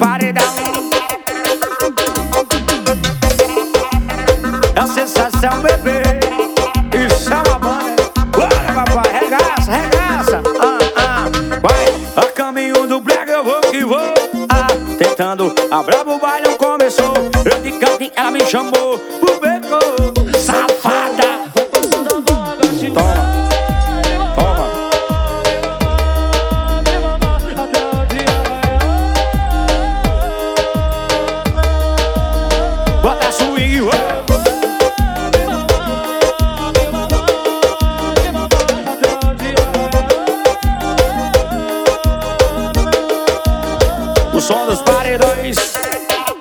paredão. É a sensação, bebê. Isso é uma banda. Bora, papai, regaça, regaça. Ah, ah, vai. A caminho do brega eu vou que vou. Ah, tentando, a brabo baile começou. Eu de canto, ela me chamou pro beco. Som dos paredões.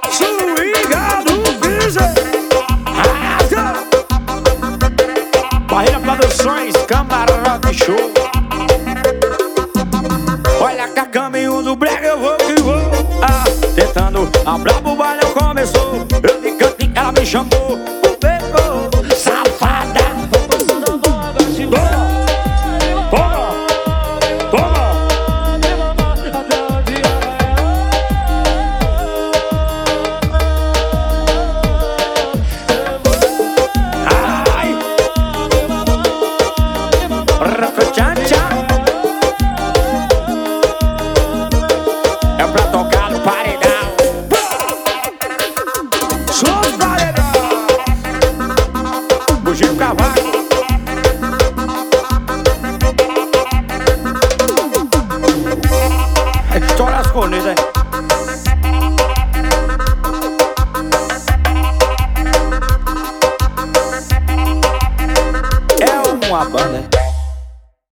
Swinga do. Arrasa. Barreira Produções, Camarote Show. Olha cá, caminho do brega, eu vou que vou. Ah, tentando, a brabo baile começou. Eu de canto, ela me chamou. com a banda.